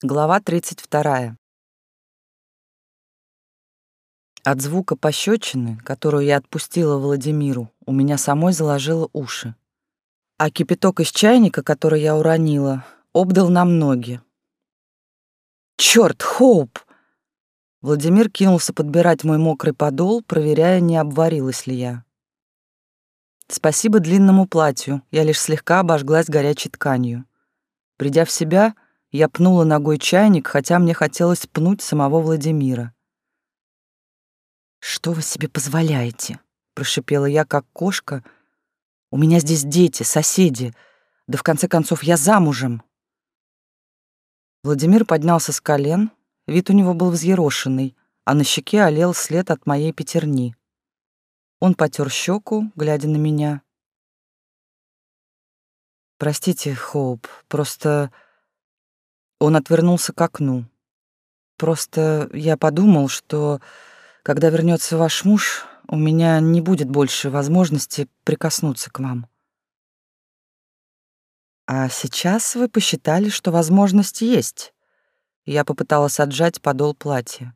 Глава 32. От звука пощечины, которую я отпустила Владимиру, у меня самой заложило уши. А кипяток из чайника, который я уронила, обдал нам ноги. «Чёрт, Хоуп!» Владимир кинулся подбирать мой мокрый подол, проверяя, не обварилась ли я. Спасибо длинному платью, я лишь слегка обожглась горячей тканью. Придя в себя, я пнула ногой чайник, хотя мне хотелось пнуть самого Владимира. «Что вы себе позволяете?» — прошипела я, как кошка. «У меня здесь дети, соседи. Да в конце концов я замужем». Владимир поднялся с колен, вид у него был взъерошенный, а на щеке олел след от моей пятерни. Он потер щеку, глядя на меня. «Простите, Хоуп, просто...» Он отвернулся к окну. Просто я подумал, что когда вернется ваш муж, у меня не будет больше возможности прикоснуться к вам. А сейчас вы посчитали, что возможность есть. Я попыталась отжать подол платья.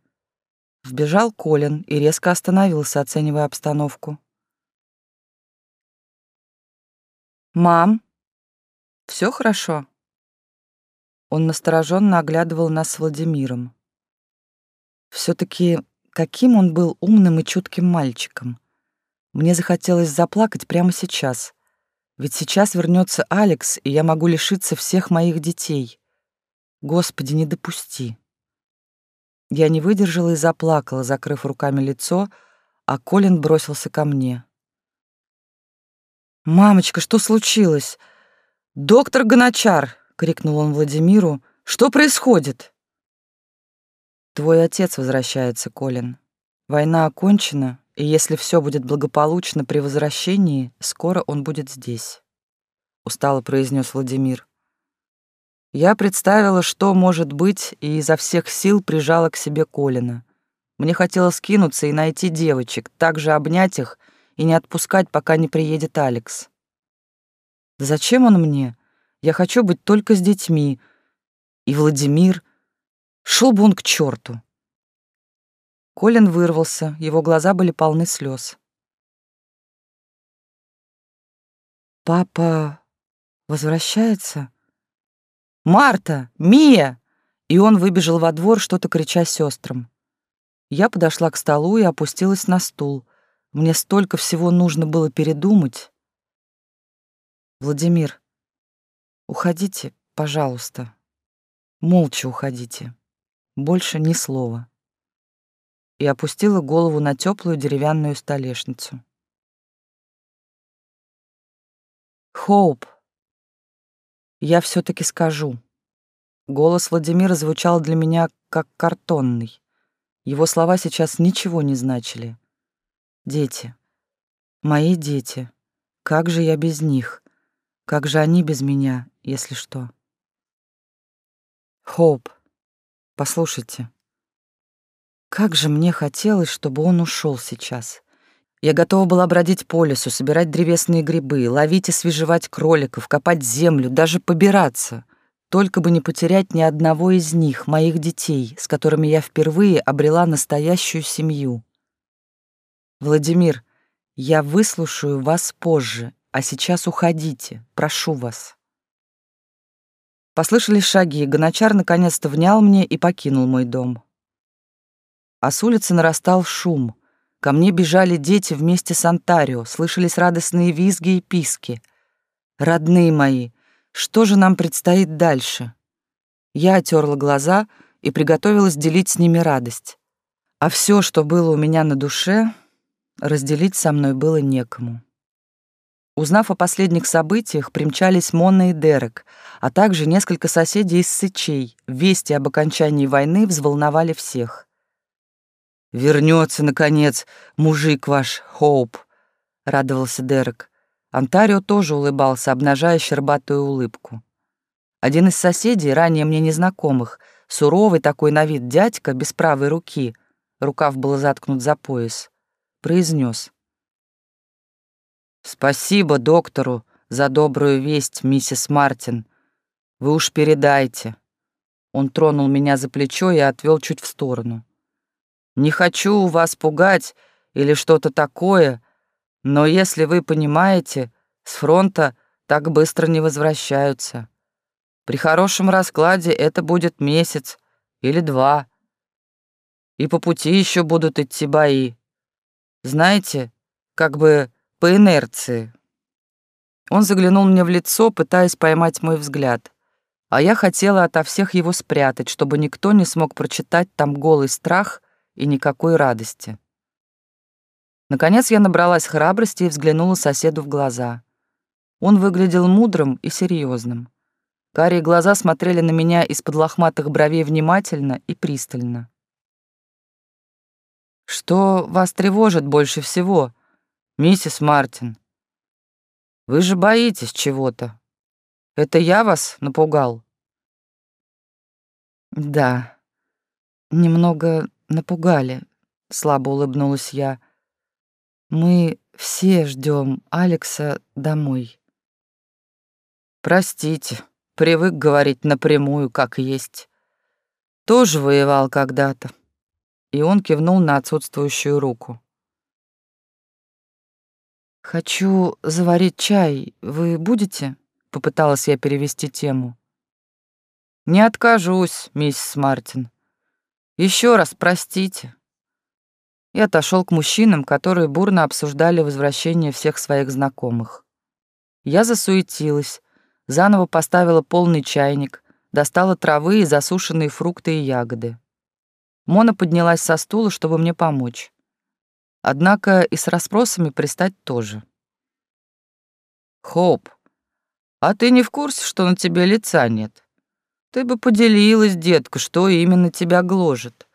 Вбежал Колин и резко остановился, оценивая обстановку. «Мам, все хорошо?» Он настороженно оглядывал нас с Владимиром. все таки каким он был умным и чутким мальчиком. Мне захотелось заплакать прямо сейчас. Ведь сейчас вернется Алекс, и я могу лишиться всех моих детей. Господи, не допусти. Я не выдержала и заплакала, закрыв руками лицо, а Колин бросился ко мне. «Мамочка, что случилось? Доктор Гоночар!» — крикнул он Владимиру. «Что происходит?» «Твой отец возвращается, Колин. Война окончена, и если все будет благополучно при возвращении, скоро он будет здесь», — устало произнес Владимир. Я представила, что может быть, и изо всех сил прижала к себе Колина. Мне хотелось скинуться и найти девочек, также обнять их и не отпускать, пока не приедет Алекс. Зачем он мне? Я хочу быть только с детьми. И Владимир... Шел бы он к черту. Колин вырвался, его глаза были полны слез. «Папа возвращается?» «Марта! Мия!» И он выбежал во двор, что-то крича сестрам. Я подошла к столу и опустилась на стул. Мне столько всего нужно было передумать. «Владимир, Уходите, пожалуйста. Молча уходите. Больше ни слова. И опустила голову на теплую деревянную столешницу. Хоуп. Я все таки скажу. Голос Владимира звучал для меня как картонный. Его слова сейчас ничего не значили. Дети. Мои дети. Как же я без них? Как же они без меня, если что? Хоуп, послушайте. Как же мне хотелось, чтобы он ушел сейчас. Я готова была бродить по лесу, собирать древесные грибы, ловить и свежевать кроликов, копать землю, даже побираться. Только бы не потерять ни одного из них, моих детей, с которыми я впервые обрела настоящую семью. Владимир, я выслушаю вас позже а сейчас уходите, прошу вас». Послышались шаги, Гоночар наконец-то внял мне и покинул мой дом. А с улицы нарастал шум. Ко мне бежали дети вместе с Антарио, слышались радостные визги и писки. «Родные мои, что же нам предстоит дальше?» Я отерла глаза и приготовилась делить с ними радость. А все, что было у меня на душе, разделить со мной было некому. Узнав о последних событиях, примчались Монна и Дерек, а также несколько соседей из Сычей. Вести об окончании войны взволновали всех. «Вернется, наконец, мужик ваш, Хоуп», — радовался Дерек. Антарио тоже улыбался, обнажая щербатую улыбку. Один из соседей, ранее мне незнакомых, суровый такой на вид дядька без правой руки, рукав был заткнут за пояс, произнес: Спасибо доктору за добрую весть, миссис Мартин. Вы уж передайте. Он тронул меня за плечо и отвел чуть в сторону. «Не хочу вас пугать или что-то такое, но если вы понимаете, с фронта так быстро не возвращаются. При хорошем раскладе это будет месяц или два. И по пути еще будут идти бои. Знаете, как бы по инерции. Он заглянул мне в лицо, пытаясь поймать мой взгляд. А я хотела ото всех его спрятать, чтобы никто не смог прочитать там голый страх и никакой радости. Наконец я набралась храбрости и взглянула соседу в глаза. Он выглядел мудрым и серьезным. Карие глаза смотрели на меня из-под лохматых бровей внимательно и пристально. «Что вас тревожит больше всего, миссис Мартин? Вы же боитесь чего-то. Это я вас напугал?» «Да, немного напугали», — слабо улыбнулась я. «Мы все ждем Алекса домой». «Простите, привык говорить напрямую, как есть. Тоже воевал когда-то». И он кивнул на отсутствующую руку. «Хочу заварить чай. Вы будете?» — попыталась я перевести тему. «Не откажусь, миссис Мартин. Еще раз простите». И отошел к мужчинам, которые бурно обсуждали возвращение всех своих знакомых. Я засуетилась, заново поставила полный чайник, достала травы и засушенные фрукты и ягоды. Мона поднялась со стула, чтобы мне помочь. Однако и с расспросами пристать тоже. «Хоп, а ты не в курсе, что на тебе лица нет? Ты бы поделилась, детка, что именно тебя гложет.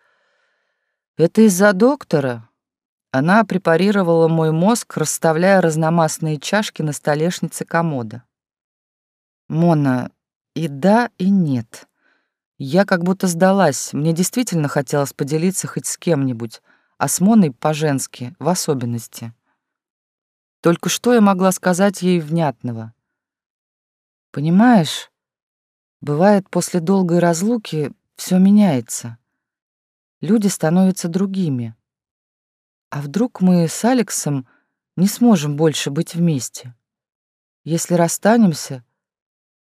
Это из-за доктора?» Она препарировала мой мозг, расставляя разномастные чашки на столешнице комода. «Мона, и да, и нет. Я как будто сдалась, мне действительно хотелось поделиться хоть с кем-нибудь, а с Моной по-женски, в особенности. Только что я могла сказать ей внятного? Понимаешь, бывает после долгой разлуки все меняется. Люди становятся другими. А вдруг мы с Алексом не сможем больше быть вместе? Если расстанемся,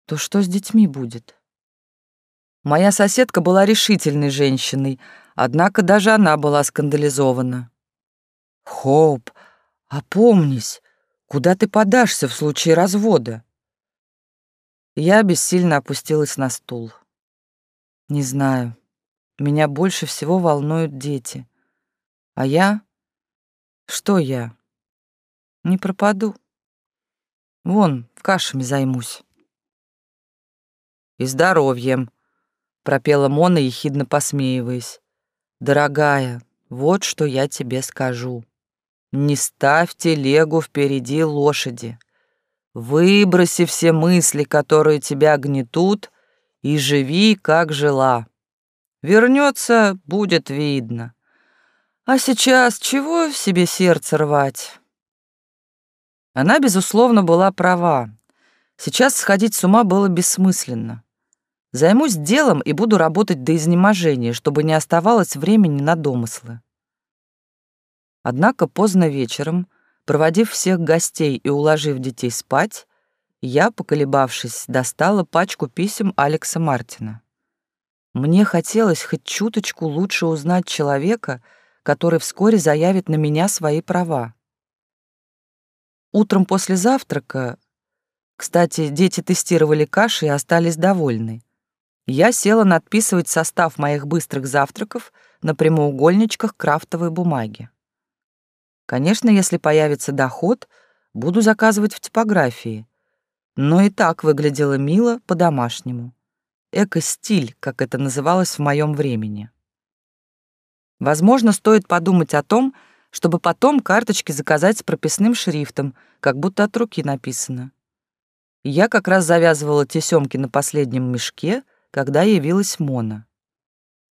то что с детьми будет? Моя соседка была решительной женщиной, однако даже она была скандализована. «Хоуп, опомнись, куда ты подашься в случае развода?» Я бессильно опустилась на стул. «Не знаю. Меня больше всего волнуют дети. А я? Что я? Не пропаду. Вон, кашами займусь». «И здоровьем», пропела Мона, ехидно посмеиваясь. «Дорогая, вот что я тебе скажу. Не ставь телегу впереди лошади. Выброси все мысли, которые тебя гнетут, и живи, как жила. Вернется, будет видно. А сейчас чего в себе сердце рвать?» Она, безусловно, была права. Сейчас сходить с ума было бессмысленно. Займусь делом и буду работать до изнеможения, чтобы не оставалось времени на домыслы. Однако поздно вечером, проводив всех гостей и уложив детей спать, я, поколебавшись, достала пачку писем Алекса Мартина. Мне хотелось хоть чуточку лучше узнать человека, который вскоре заявит на меня свои права. Утром после завтрака, кстати, дети тестировали каши и остались довольны, я села надписывать состав моих быстрых завтраков на прямоугольничках крафтовой бумаги. Конечно, если появится доход, буду заказывать в типографии. Но и так выглядело мило по-домашнему. Эко-стиль, как это называлось в моем времени. Возможно, стоит подумать о том, чтобы потом карточки заказать с прописным шрифтом, как будто от руки написано. Я как раз завязывала тесемки на последнем мешке, когда явилась Мона.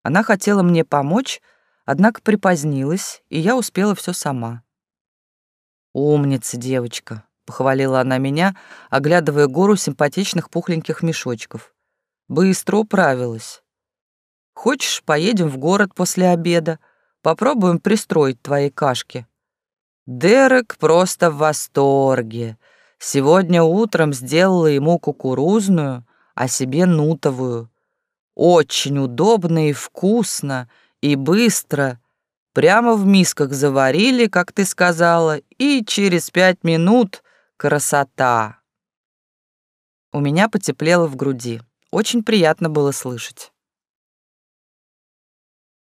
Она хотела мне помочь, однако припозднилась, и я успела все сама. «Умница, девочка», — похвалила она меня, оглядывая гору симпатичных пухленьких мешочков. «Быстро управилась. Хочешь, поедем в город после обеда, попробуем пристроить твои кашки. Дерек просто в восторге. Сегодня утром сделала ему кукурузную, а себе нутовую. Очень удобно и вкусно, и быстро. Прямо в мисках заварили, как ты сказала, и через пять минут красота. У меня потеплело в груди. Очень приятно было слышать.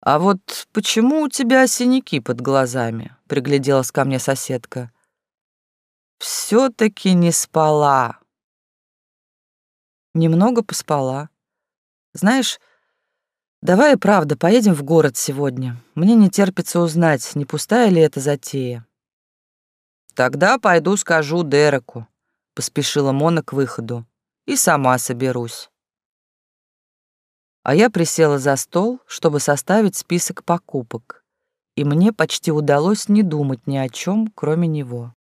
«А вот почему у тебя синяки под глазами?» — пригляделась ко мне соседка. «Все-таки не спала». Немного поспала. Знаешь, давай и правда поедем в город сегодня. Мне не терпится узнать, не пустая ли это затея. Тогда пойду скажу Дереку, поспешила Мона к выходу, и сама соберусь а я присела за стол, чтобы составить список покупок, и мне почти удалось не думать ни о чем, кроме него.